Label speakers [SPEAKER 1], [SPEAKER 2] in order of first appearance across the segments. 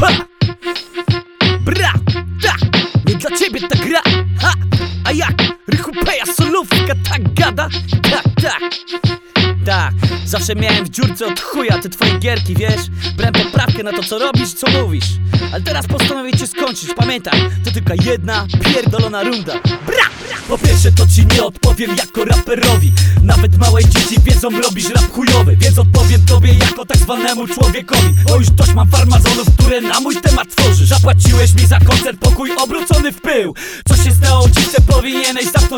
[SPEAKER 1] Ha! Bra, tak, nie dla ciebie ta gra Ha! A jak? Rychu Peja, solówka tak gada? Tak, tak tak, zawsze miałem w dziurce od chuja te twoje gierki, wiesz? Brałem poprawkę na to, co robisz, co mówisz Ale teraz postanowię cię skończyć, pamiętaj. To tylko jedna pierdolona runda. Bra! Po pierwsze to ci nie odpowiem jako raperowi. Nawet małe dzieci wiedzą robisz rap chujowy. Więc odpowiem tobie jako tak zwanemu człowiekowi. Bo już dość mam farmazonów, które na mój temat tworzysz Zapłaciłeś mi za koncert, pokój obrócony w pył. Co się stało dziwce, powinieneś zamknąć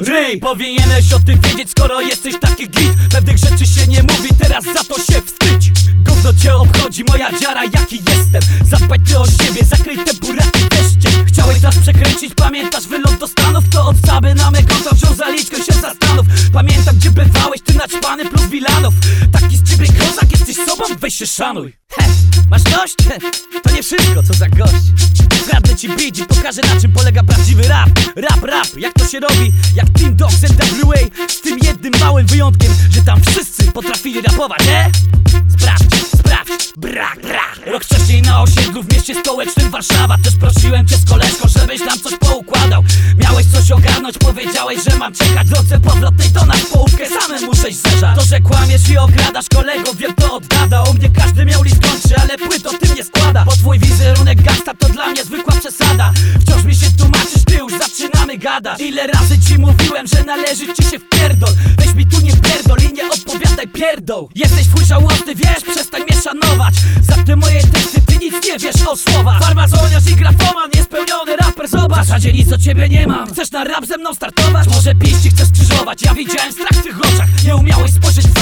[SPEAKER 1] ryj Powinieneś o tym wiedzieć, skoro jesteś taki git. Pewnych rzeczy się nie mówi, teraz za to się wstydź. Gówno cię obchodzi moja dziara, jaki jestem. Zadbaj ty o siebie, zakryj te buraki deszcze Chciałeś nas przekręcić, pamiętasz wylot do Stanów? To od Saby na me konto wziął zaliczkę się zastanów Pamiętam gdzie bywałeś, ty naćpany plus Wilanów Taki z ciebie kozak, jesteś sobą, weź się szanuj masz dość? To nie wszystko, co za gość. Kradnę ci beat i pokażę na czym polega prawdziwy rap. Rap, rap, jak to się robi? Jak Team Dogs NWA Z tym jednym małym wyjątkiem, że tam wszyscy potrafili rapować, nie? Sprawdź, sprawdź, brak, brak. Rok wcześniej na osiedlu w mieście stołecznym Warszawa. Też prosiłem cię z koleżką, żebyś nam coś poukładał. Miałeś coś ogarnąć, powiedziałeś, że mam czekać. Drodze powrotnej do nas połówkę samym muszę zerzać To, że kłamiesz i okradasz kolego, wiem to od dawna U mnie każdy miał list kończy, ale płyt o tym nie składa Bo twój wizerunek gangsta to dla mnie zwykła przesada. Wciąż mi się tłumaczysz, ty już zaczynamy gadać. Ile razy ci mówiłem, że należy ci się wpierdol Weź mi tu nie pierdol i nie odpowiadaj pierdol. Jesteś twój żałosny, wiesz, przestań mnie szanować. Za te moje teksty ty nic nie wiesz o słowach. Farmazoniarz i grafoman, niespełniony raper, zobacz. W zasadzie nic o ciebie nie mam. Chcesz na rap ze mną startować? Może piści chcesz krzyżować? Ja widziałem strach w tych oczach. Nie umiałeś spojrzeć w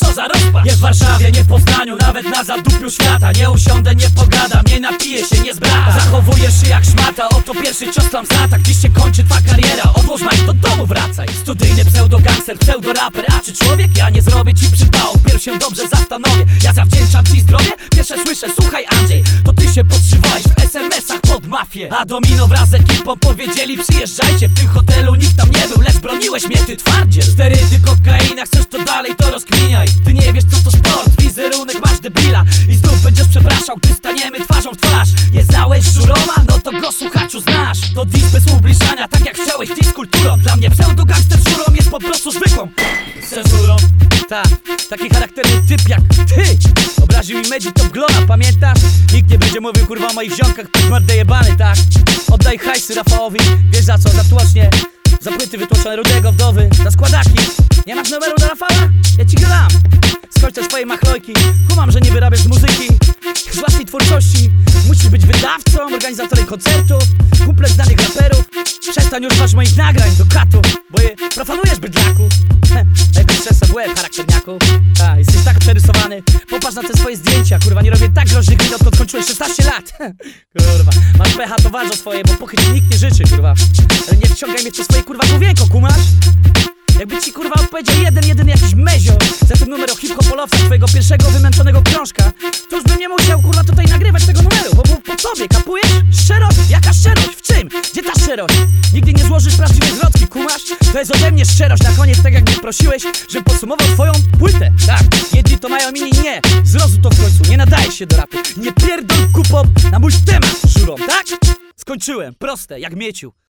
[SPEAKER 1] co za rozpacz. Nie w Warszawie, nie w Poznaniu, nawet na zadupiu świata. Nie usiądę, nie pogadam, nie napiję się, nie zbrata Zachowujesz się jak szmata, oto pierwszy cios tam zata Gdzieś się kończy twa kariera, odłóż majk do domu wracaj. Studyjny pseudo-gangster, pseudo-raper, a czy człowiek? Ja nie zrobię ci przypału, pierw się dobrze zastanowię. Ja zawdzięczam ci zdrowie, pierwsze słyszę, słuchaj Andrzej To ty się podszywałeś mafię A Domino wraz z ekipą powiedzieli przyjeżdżajcie W tym hotelu nikt tam nie był, lecz broniłeś mnie ty twardzie. Sterydy, kokaina, chcesz to dalej, to rozkminiaj. Ty nie wiesz co to sport, wizerunek masz debila. I znów będziesz przepraszał, gdy staniemy twarzą w twarz. Nie znałeś żuroma? No to go słuchaczu znasz. To dis bez ubliżania, tak jak chciałeś dis kulturą. Dla mnie pseudo-gangster żurą jest po prostu zwykłą. Cezurą Tak, taki charakterny typ jak ty. Obraził mi Medzi to glona, pamiętasz? Mówił kurwa o moich ziomkach pod mordę jebany, tak? Oddaj hajsy Rafałowi, wiesz za co, za tłocznie. Za wytłoczone rudego wdowy, za składaki. Nie masz numeru do Rafała? Ja ci go dam. Skończ te swoje machlojki. Kumam, że nie wyrabiasz muzyki. Z własnej twórczości. Musisz być wydawcą, organizatorem koncertów Kumplem znanych raperów. Przestań używać moich nagrań do katu Bo je profanujesz bydlaku. Jakoś trzesa w łeb, charakterniaku. A, jesteś tak przerysowany. Popatrz na te swoje zdjęcia Kurwa, nie robię tak groźnych min, odkąd skończyłeś 16 lat Kurwa, masz pecha, to ważne swoje Bo pochyć nikt nie życzy, kurwa nie wciągaj mnie przez swoje kurwa główienko, kumasz? Jakby ci kurwa odpowiedział jeden, jeden jakiś mezio Za ten numer o hip-hopolowca twojego pierwszego wymęczonego krążka To już bym nie musiał kurwa tutaj nagrywać tego numeru Bo był po tobie, kapujesz? Szczerość? Jaka szczerość? Gdzie ta szczerość? Nigdy nie złożysz prawdziwej zwrotki, kumasz? To jest ode mnie szczerość na koniec, tak jak mnie prosiłeś Żebym podsumował twoją płytę Tak, jedni to mają, inni nie Zrozum to w końcu, nie nadajesz się do rapu Nie pierdol kupą na mój temat, żurą, tak? Skończyłem, proste, jak mieciu